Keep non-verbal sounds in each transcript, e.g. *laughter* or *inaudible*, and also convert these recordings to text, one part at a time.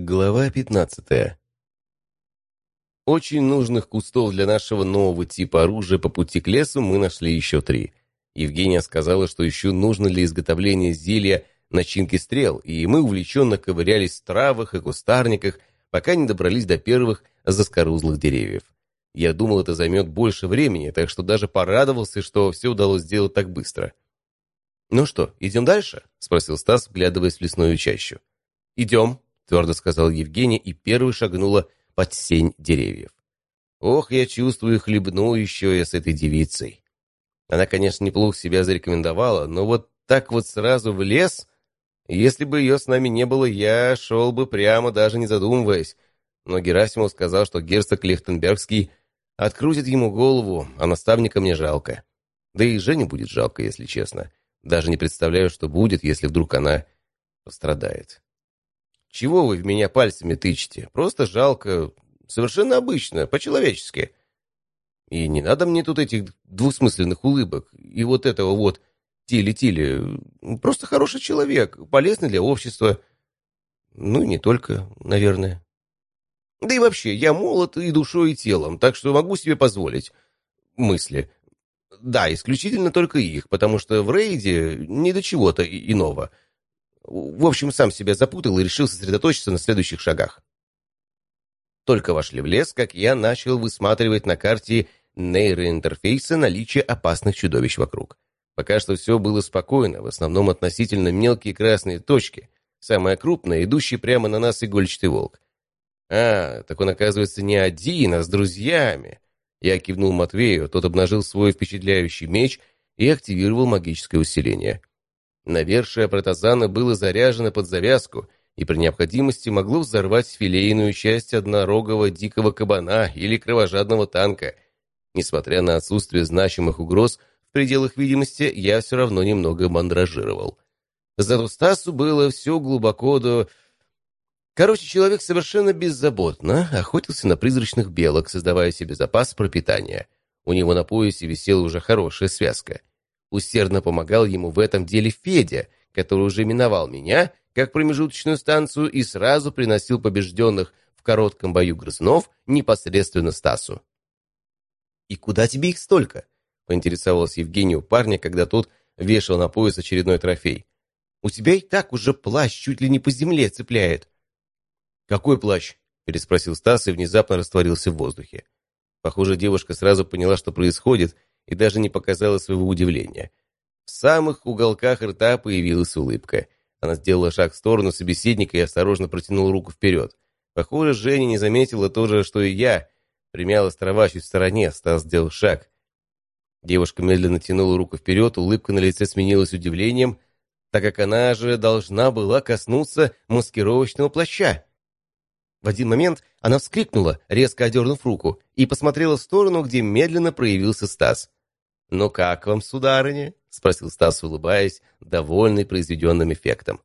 Глава 15. Очень нужных кустов для нашего нового типа оружия по пути к лесу мы нашли еще три. Евгения сказала, что еще нужно для изготовления зелья начинки стрел, и мы увлеченно ковырялись в травах и кустарниках, пока не добрались до первых заскорузлых деревьев. Я думал, это займет больше времени, так что даже порадовался, что все удалось сделать так быстро. «Ну что, идем дальше?» — спросил Стас, вглядываясь в лесную чащу. «Идем», твердо сказал Евгения и первой шагнула под сень деревьев. Ох, я чувствую, хлебну еще я с этой девицей. Она, конечно, неплохо себя зарекомендовала, но вот так вот сразу в лес... Если бы ее с нами не было, я шел бы прямо, даже не задумываясь. Но Герасимов сказал, что герцог Лехтенбергский открутит ему голову, а наставника мне жалко. Да и Жене будет жалко, если честно. Даже не представляю, что будет, если вдруг она пострадает. Чего вы в меня пальцами тычете? Просто жалко. Совершенно обычно, по-человечески. И не надо мне тут этих двусмысленных улыбок. И вот этого вот Тили-Тили. Просто хороший человек, полезный для общества. Ну, не только, наверное. Да и вообще, я молод и душой, и телом, так что могу себе позволить мысли. Да, исключительно только их, потому что в рейде не до чего-то иного — в общем, сам себя запутал и решил сосредоточиться на следующих шагах. Только вошли в лес, как я начал высматривать на карте нейроинтерфейса наличие опасных чудовищ вокруг. Пока что все было спокойно, в основном относительно мелкие красные точки. Самая крупная, идущая прямо на нас игольчатый волк. А, так он, оказывается, не один, а с друзьями. Я кивнул Матвею, тот обнажил свой впечатляющий меч и активировал магическое усиление. Навершие протазана было заряжено под завязку и при необходимости могло взорвать филейную часть однорогого дикого кабана или кровожадного танка. Несмотря на отсутствие значимых угроз в пределах видимости, я все равно немного мандражировал. Зато Стасу было все глубоко до... Короче, человек совершенно беззаботно охотился на призрачных белок, создавая себе запас пропитания. У него на поясе висела уже хорошая связка. Усердно помогал ему в этом деле Федя, который уже миновал меня, как промежуточную станцию, и сразу приносил побежденных в коротком бою грызнов непосредственно Стасу. «И куда тебе их столько?» — поинтересовался Евгений у парня, когда тот вешал на пояс очередной трофей. «У тебя и так уже плащ чуть ли не по земле цепляет». «Какой плащ?» — переспросил Стас и внезапно растворился в воздухе. Похоже, девушка сразу поняла, что происходит, и даже не показала своего удивления. В самых уголках рта появилась улыбка. Она сделала шаг в сторону собеседника и осторожно протянула руку вперед. Похоже, Женя не заметила то же, что и я. Примялась трава чуть в стороне, Стас сделал шаг. Девушка медленно тянула руку вперед, улыбка на лице сменилась удивлением, так как она же должна была коснуться маскировочного плаща. В один момент она вскрикнула, резко одернув руку, и посмотрела в сторону, где медленно проявился Стас. «Ну как вам, сударыня?» — спросил Стас, улыбаясь, довольный произведенным эффектом.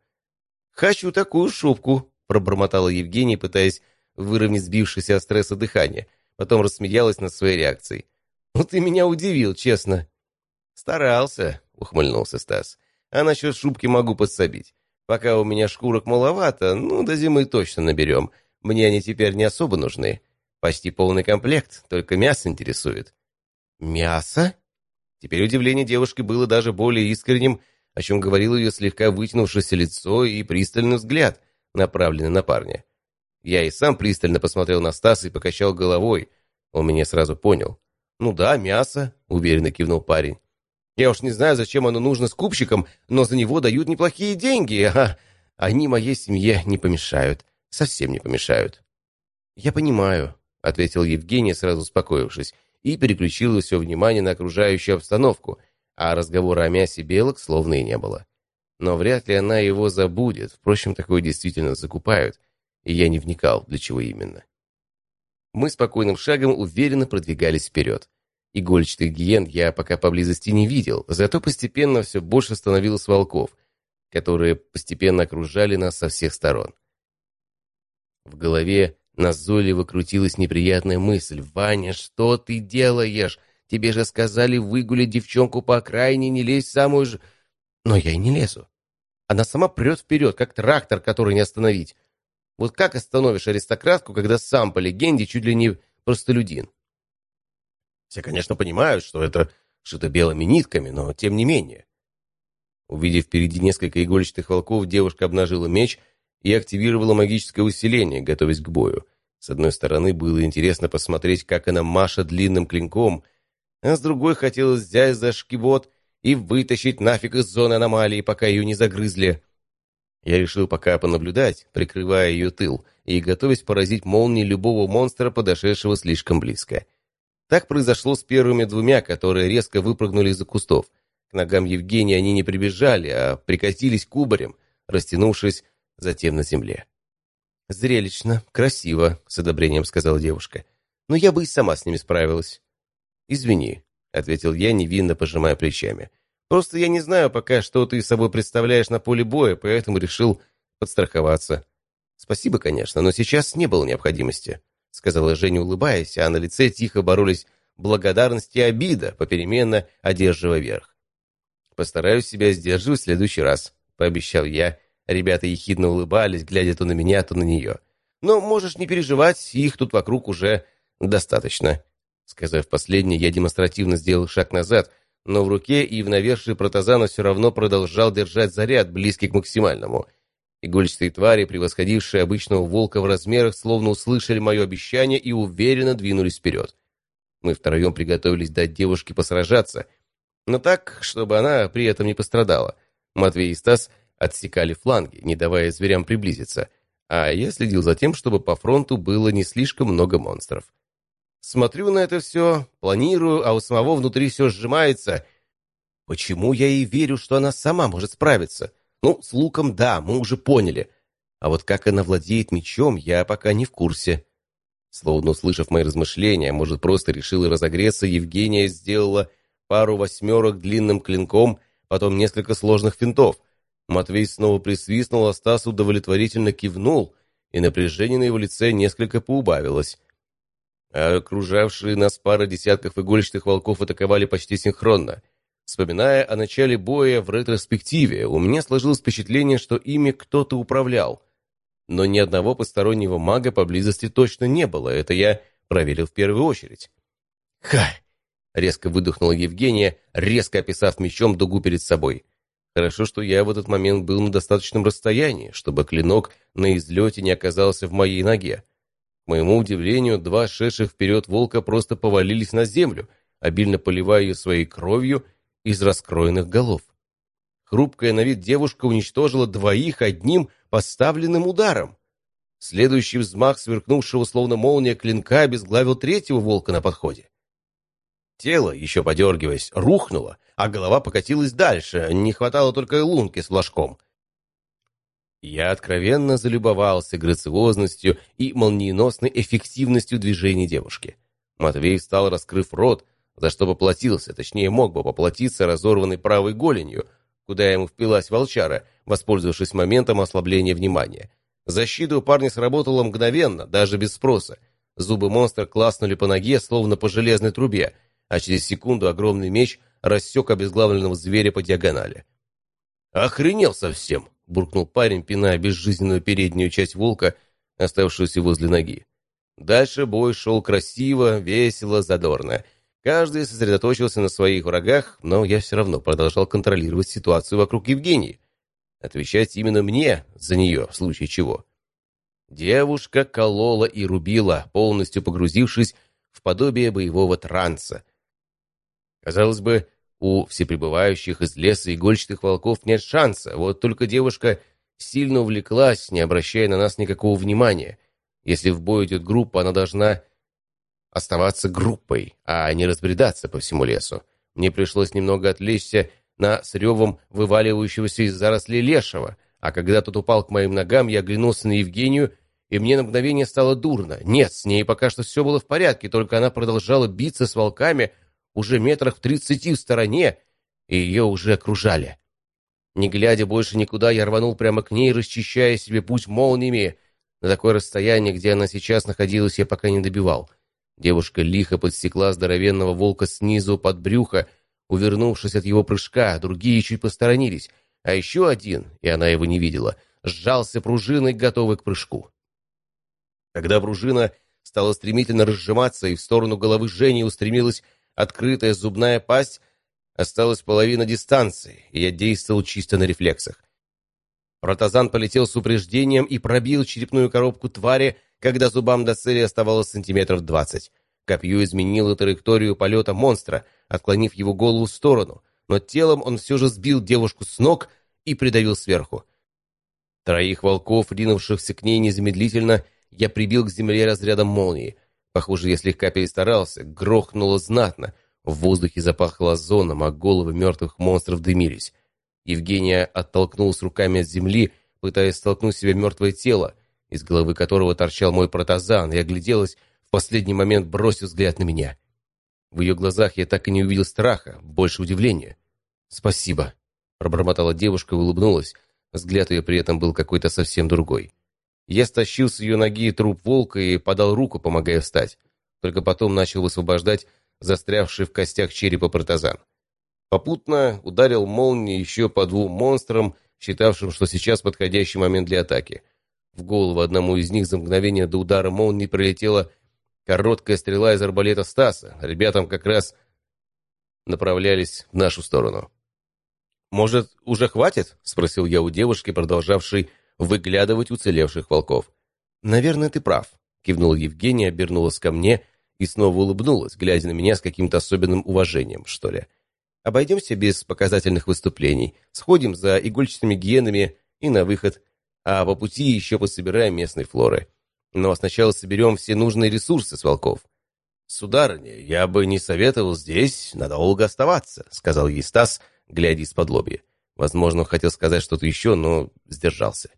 «Хочу такую шубку», — пробормотала Евгения, пытаясь выровнять сбившееся от стресса дыхание. Потом рассмеялась над своей реакцией. «Ну ты меня удивил, честно». «Старался», — ухмыльнулся Стас. «А насчет шубки могу подсобить. Пока у меня шкурок маловато, ну, до зимы точно наберем. Мне они теперь не особо нужны. Почти полный комплект, только мясо интересует». «Мясо?» Теперь удивление девушки было даже более искренним, о чем говорило ее слегка вытянувшееся лицо и пристальный взгляд, направленный на парня. Я и сам пристально посмотрел на Стаса и покачал головой. Он меня сразу понял. «Ну да, мясо», — уверенно кивнул парень. «Я уж не знаю, зачем оно нужно скупщикам, но за него дают неплохие деньги, а они моей семье не помешают, совсем не помешают». «Я понимаю», — ответил Евгений, сразу успокоившись и переключила все внимание на окружающую обстановку, а разговора о мясе белок словно и не было. Но вряд ли она его забудет, впрочем, такое действительно закупают, и я не вникал, для чего именно. Мы спокойным шагом уверенно продвигались вперед. Игольчатых гиен я пока поблизости не видел, зато постепенно все больше становилось волков, которые постепенно окружали нас со всех сторон. В голове Назойливо крутилась неприятная мысль. «Ваня, что ты делаешь? Тебе же сказали выгулять девчонку по окраине, не лезь в самую же...» Но я и не лезу. Она сама прет вперед, как трактор, который не остановить. Вот как остановишь аристократку, когда сам, по легенде, чуть ли не простолюдин? Все, конечно, понимают, что это шито белыми нитками, но тем не менее. Увидев впереди несколько игольчатых волков, девушка обнажила меч и активировала магическое усиление, готовясь к бою. С одной стороны, было интересно посмотреть, как она машет длинным клинком, а с другой хотелось взять за шкивот и вытащить нафиг из зоны аномалии, пока ее не загрызли. Я решил пока понаблюдать, прикрывая ее тыл, и готовясь поразить молнией любого монстра, подошедшего слишком близко. Так произошло с первыми двумя, которые резко выпрыгнули из-за кустов. К ногам Евгения они не прибежали, а прикатились кубарем, растянувшись затем на земле. «Зрелищно, красиво», — с одобрением сказала девушка. «Но я бы и сама с ними справилась». «Извини», — ответил я, невинно пожимая плечами. Просто я не знаю пока, что ты собой представляешь на поле боя, поэтому решил подстраховаться. Спасибо, конечно, но сейчас не было необходимости, сказала Женя, улыбаясь, а на лице тихо боролись благодарность и обида, попеременно одерживая верх. Постараюсь себя сдерживать в следующий раз, пообещал я. Ребята ехидно улыбались, глядя то на меня, то на нее. Но можешь не переживать, их тут вокруг уже достаточно. Сказав последнее, я демонстративно сделал шаг назад — но в руке и в навершие протазана все равно продолжал держать заряд, близкий к максимальному. Игольчатые твари, превосходившие обычного волка в размерах, словно услышали мое обещание и уверенно двинулись вперед. Мы втроем приготовились дать девушке посражаться, но так, чтобы она при этом не пострадала. Матвей и Стас отсекали фланги, не давая зверям приблизиться, а я следил за тем, чтобы по фронту было не слишком много монстров. Смотрю на это все, планирую, а у самого внутри все сжимается. Почему я ей верю, что она сама может справиться? Ну, с луком да, мы уже поняли. А вот как она владеет мечом, я пока не в курсе. Словно услышав мои размышления, может, просто решила разогреться, Евгения сделала пару восьмерок длинным клинком, потом несколько сложных финтов. Матвей снова присвистнул, а Стас удовлетворительно кивнул, и напряжение на его лице несколько поубавилось а окружавшие нас пара десятков игольчатых волков атаковали почти синхронно. Вспоминая о начале боя в ретроспективе, у меня сложилось впечатление, что ими кто-то управлял. Но ни одного постороннего мага поблизости точно не было, это я проверил в первую очередь. «Ха!» — резко выдохнула Евгения, резко описав мечом дугу перед собой. Хорошо, что я в этот момент был на достаточном расстоянии, чтобы клинок на излете не оказался в моей ноге. К моему удивлению, два шедших вперед волка просто повалились на землю, обильно поливая ее своей кровью из раскроенных голов. Хрупкая на вид девушка уничтожила двоих одним поставленным ударом. Следующий взмах сверкнувшего словно молния клинка обезглавил третьего волка на подходе. Тело, еще подергиваясь, рухнуло, а голова покатилась дальше, не хватало только лунки с флажком — я откровенно залюбовался грациозностью и молниеносной эффективностью движений девушки. Матвей встал, раскрыв рот, за что поплатился, точнее мог бы поплатиться разорванной правой голенью, куда ему впилась волчара, воспользовавшись моментом ослабления внимания. Защита у парня сработала мгновенно, даже без спроса. Зубы монстра класнули по ноге, словно по железной трубе, а через секунду огромный меч рассек обезглавленного зверя по диагонали. «Охренел совсем!» — буркнул парень, пиная безжизненную переднюю часть волка, оставшуюся возле ноги. Дальше бой шел красиво, весело, задорно. Каждый сосредоточился на своих врагах, но я все равно продолжал контролировать ситуацию вокруг Евгении. Отвечать именно мне за нее, в случае чего. Девушка колола и рубила, полностью погрузившись в подобие боевого транса. Казалось бы, у всепребывающих из леса игольчатых волков нет шанса, вот только девушка сильно увлеклась, не обращая на нас никакого внимания. Если в бой идет группа, она должна оставаться группой, а не разбредаться по всему лесу. Мне пришлось немного отвлечься на с ревом вываливающегося из зарослей лешего, а когда тот упал к моим ногам, я оглянулся на Евгению, и мне на мгновение стало дурно. Нет, с ней пока что все было в порядке, только она продолжала биться с волками, уже метрах в тридцати в стороне, и ее уже окружали. Не глядя больше никуда, я рванул прямо к ней, расчищая себе путь молниями. На такое расстояние, где она сейчас находилась, я пока не добивал. Девушка лихо подсекла здоровенного волка снизу под брюхо, увернувшись от его прыжка, другие чуть посторонились, а еще один, и она его не видела, сжался пружиной, готовый к прыжку. Когда пружина стала стремительно разжиматься, и в сторону головы Жени устремилась открытая зубная пасть, осталась половина дистанции, и я действовал чисто на рефлексах. Протазан полетел с упреждением и пробил черепную коробку твари, когда зубам до цели оставалось сантиметров двадцать. Копье изменило траекторию полета монстра, отклонив его голову в сторону, но телом он все же сбил девушку с ног и придавил сверху. Троих волков, ринувшихся к ней незамедлительно, я прибил к земле разрядом молнии. Похоже, я слегка перестарался, грохнуло знатно. В воздухе запахло озоном, а головы мертвых монстров дымились. Евгения оттолкнулась руками от земли, пытаясь столкнуть себе мертвое тело, из головы которого торчал мой протазан, и огляделась, в последний момент бросив взгляд на меня. В ее глазах я так и не увидел страха, больше удивления. «Спасибо», — пробормотала девушка и улыбнулась. Взгляд ее при этом был какой-то совсем другой. Я стащил с ее ноги труп волка и подал руку, помогая встать. Только потом начал высвобождать застрявший в костях черепа протазан. Попутно ударил молнией еще по двум монстрам, считавшим, что сейчас подходящий момент для атаки. В голову одному из них за мгновение до удара молнии пролетела короткая стрела из арбалета Стаса. Ребятам как раз направлялись в нашу сторону. «Может, уже хватит?» — спросил я у девушки, продолжавшей выглядывать уцелевших волков. «Наверное, ты прав», — кивнула Евгения, обернулась ко мне и снова улыбнулась, глядя на меня с каким-то особенным уважением, что ли. «Обойдемся без показательных выступлений, сходим за игольчатыми гиенами и на выход, а по пути еще пособираем местной флоры. Но сначала соберем все нужные ресурсы с волков». «Сударыня, я бы не советовал здесь надолго оставаться», — сказал ей Стас, глядя из-под лобья. Возможно, хотел сказать что-то еще, но сдержался.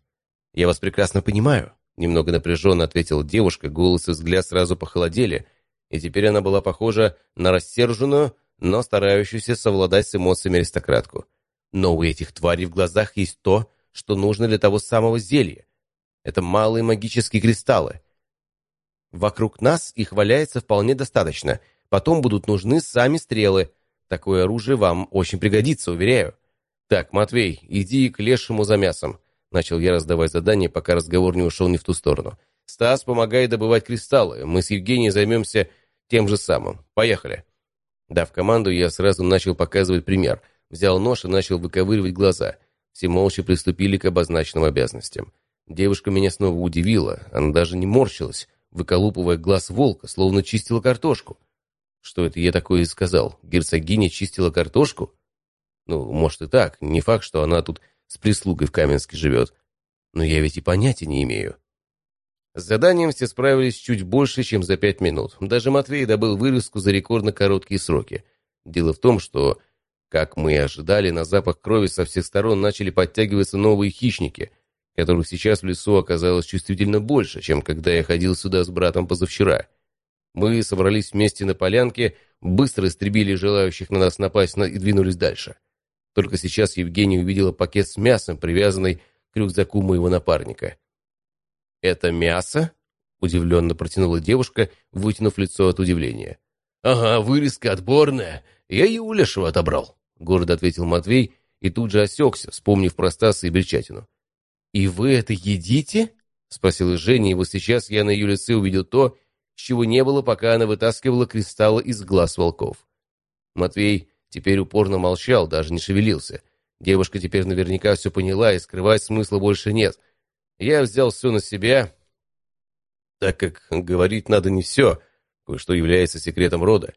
«Я вас прекрасно понимаю», — немного напряженно ответила девушка, голос и взгляд сразу похолодели, и теперь она была похожа на рассерженную, но старающуюся совладать с эмоциями аристократку. «Но у этих тварей в глазах есть то, что нужно для того самого зелья. Это малые магические кристаллы. Вокруг нас их валяется вполне достаточно. Потом будут нужны сами стрелы. Такое оружие вам очень пригодится, уверяю». «Так, Матвей, иди к лешему за мясом. Начал я раздавать задания, пока разговор не ушел не в ту сторону. «Стас помогает добывать кристаллы. Мы с Евгением займемся тем же самым. Поехали!» Дав команду, я сразу начал показывать пример. Взял нож и начал выковыривать глаза. Все молча приступили к обозначенным обязанностям. Девушка меня снова удивила. Она даже не морщилась, выколупывая глаз волка, словно чистила картошку. Что это я такое сказал? Герцогиня чистила картошку? Ну, может и так. Не факт, что она тут с прислугой в Каменске живет. Но я ведь и понятия не имею. С заданием все справились чуть больше, чем за пять минут. Даже Матвей добыл вырезку за рекордно короткие сроки. Дело в том, что, как мы и ожидали, на запах крови со всех сторон начали подтягиваться новые хищники, которых сейчас в лесу оказалось чувствительно больше, чем когда я ходил сюда с братом позавчера. Мы собрались вместе на полянке, быстро истребили желающих на нас напасть и двинулись дальше. Только сейчас Евгения увидела пакет с мясом, привязанный к рюкзаку моего напарника. «Это мясо?» — удивленно протянула девушка, вытянув лицо от удивления. «Ага, вырезка отборная. Я ее у Лешего отобрал», — гордо ответил Матвей и тут же осекся, вспомнив про Стаса и Бричатину. «И вы это едите?» — спросила Женя, и вот сейчас я на ее лице увидел то, чего не было, пока она вытаскивала кристаллы из глаз волков. Матвей теперь упорно молчал, даже не шевелился. Девушка теперь наверняка все поняла, и скрывать смысла больше нет. Я взял все на себя, так как говорить надо не все, кое-что является секретом рода.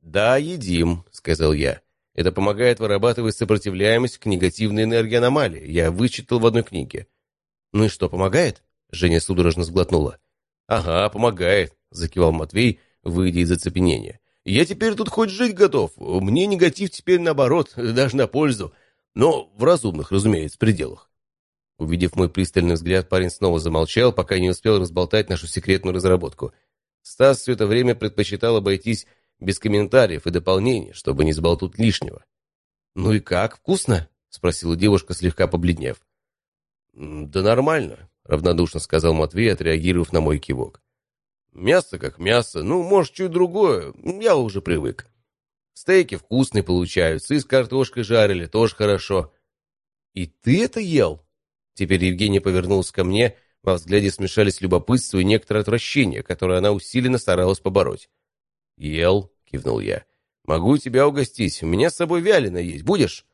«Да, едим», — сказал я. «Это помогает вырабатывать сопротивляемость к негативной энергии аномалии. Я вычитал в одной книге». «Ну и что, помогает?» Женя судорожно сглотнула. «Ага, помогает», — закивал Матвей, выйдя из оцепенения. Я теперь тут хоть жить готов. Мне негатив теперь наоборот, *laughs* даже на пользу. Но в разумных, разумеется, пределах. Увидев мой пристальный взгляд, парень снова замолчал, пока не успел разболтать нашу секретную разработку. Стас все это время предпочитал обойтись без комментариев и дополнений, чтобы не сболтуть лишнего. «Ну и как, вкусно?» — спросила девушка, слегка побледнев. «Да нормально», — равнодушно сказал Матвей, отреагировав на мой кивок. Мясо как мясо, ну, может, чуть другое, я уже привык. Стейки вкусные получаются, и с картошкой жарили, тоже хорошо. И ты это ел? Теперь Евгений повернулся ко мне, Во взгляде смешались любопытство и некоторое отвращение, которое она усиленно старалась побороть. «Ел», — кивнул я. «Могу тебя угостить. У меня с собой вялено есть. Будешь?»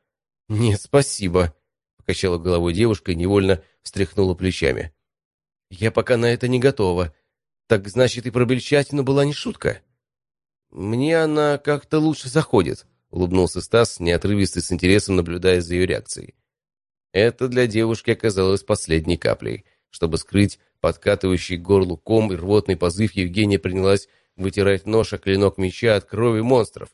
«Нет, спасибо», — покачала головой девушка и невольно встряхнула плечами. «Я пока на это не готова. Так значит, и про бельчатину была не шутка?» «Мне она как-то лучше заходит», — улыбнулся Стас, неотрывистый с интересом наблюдая за ее реакцией. Это для девушки оказалось последней каплей. Чтобы скрыть подкатывающий горлу ком и рвотный позыв, Евгения принялась вытирать нож о клинок меча от крови монстров.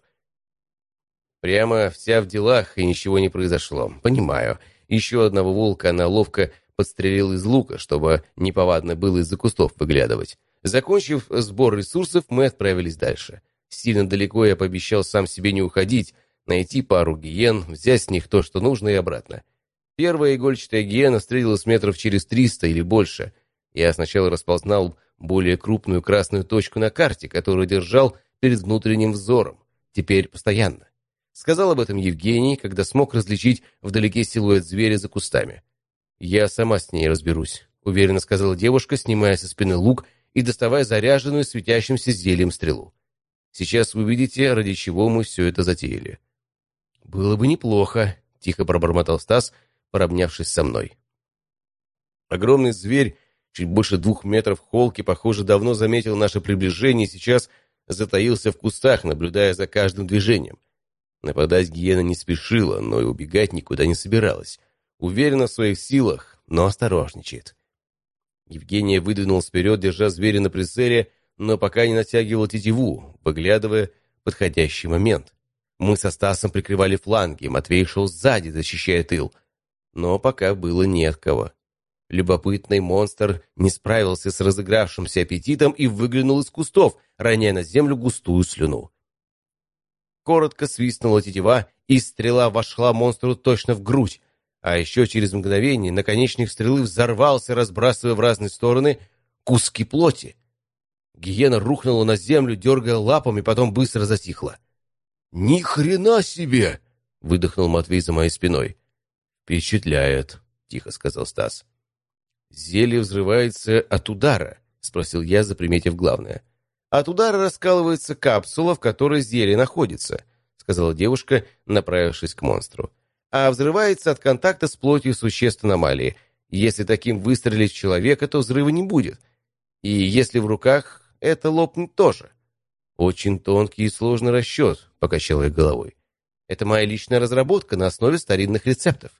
Прямо вся в делах, и ничего не произошло. Понимаю. Еще одного волка она ловко подстрелила из лука, чтобы неповадно было из-за кустов выглядывать. Закончив сбор ресурсов, мы отправились дальше. Сильно далеко я пообещал сам себе не уходить, найти пару гиен, взять с них то, что нужно, и обратно. Первая игольчатая гиена встретилась метров через триста или больше. Я сначала распознал более крупную красную точку на карте, которую держал перед внутренним взором, теперь постоянно. Сказал об этом Евгений, когда смог различить вдалеке силуэт зверя за кустами. «Я сама с ней разберусь», — уверенно сказала девушка, снимая со спины лук и доставая заряженную светящимся зельем стрелу. Сейчас вы увидите, ради чего мы все это затеяли». «Было бы неплохо», — тихо пробормотал Стас, поравнявшись со мной. Огромный зверь, чуть больше двух метров холки, похоже, давно заметил наше приближение и сейчас затаился в кустах, наблюдая за каждым движением. Нападать гиена не спешила, но и убегать никуда не собиралась. Уверена в своих силах, но осторожничает. Евгения выдвинулась вперед, держа зверя на прицеле, но пока не натягивал тетиву, выглядывая подходящий момент. Мы со Стасом прикрывали фланги, Матвей шел сзади, защищая тыл. Но пока было не от кого. Любопытный монстр не справился с разыгравшимся аппетитом и выглянул из кустов, роняя на землю густую слюну. Коротко свистнула тетива, и стрела вошла монстру точно в грудь. А еще через мгновение наконечник стрелы взорвался, разбрасывая в разные стороны куски плоти. Гиена рухнула на землю, дергая лапами, потом быстро затихла. «Ни хрена себе!» — выдохнул Матвей за моей спиной. «Впечатляет», — тихо сказал Стас. «Зелье взрывается от удара?» — спросил я, заприметив главное. «От удара раскалывается капсула, в которой зелье находится», — сказала девушка, направившись к монстру. «А взрывается от контакта с плотью существ аномалии. Если таким выстрелить в человека, то взрыва не будет. И если в руках это лопнет тоже. Очень тонкий и сложный расчет, покачал я головой. Это моя личная разработка на основе старинных рецептов.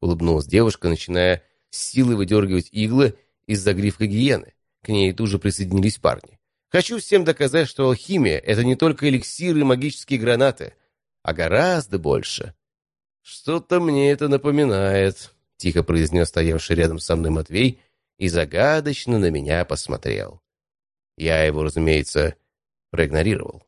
Улыбнулась девушка, начиная с силы выдергивать иглы из загривка гиены. К ней тут же присоединились парни. Хочу всем доказать, что алхимия — это не только эликсиры и магические гранаты, а гораздо больше. Что-то мне это напоминает, — тихо произнес стоявший рядом со мной Матвей и загадочно на меня посмотрел. Я его, разумеется, проигнорировал.